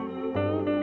Música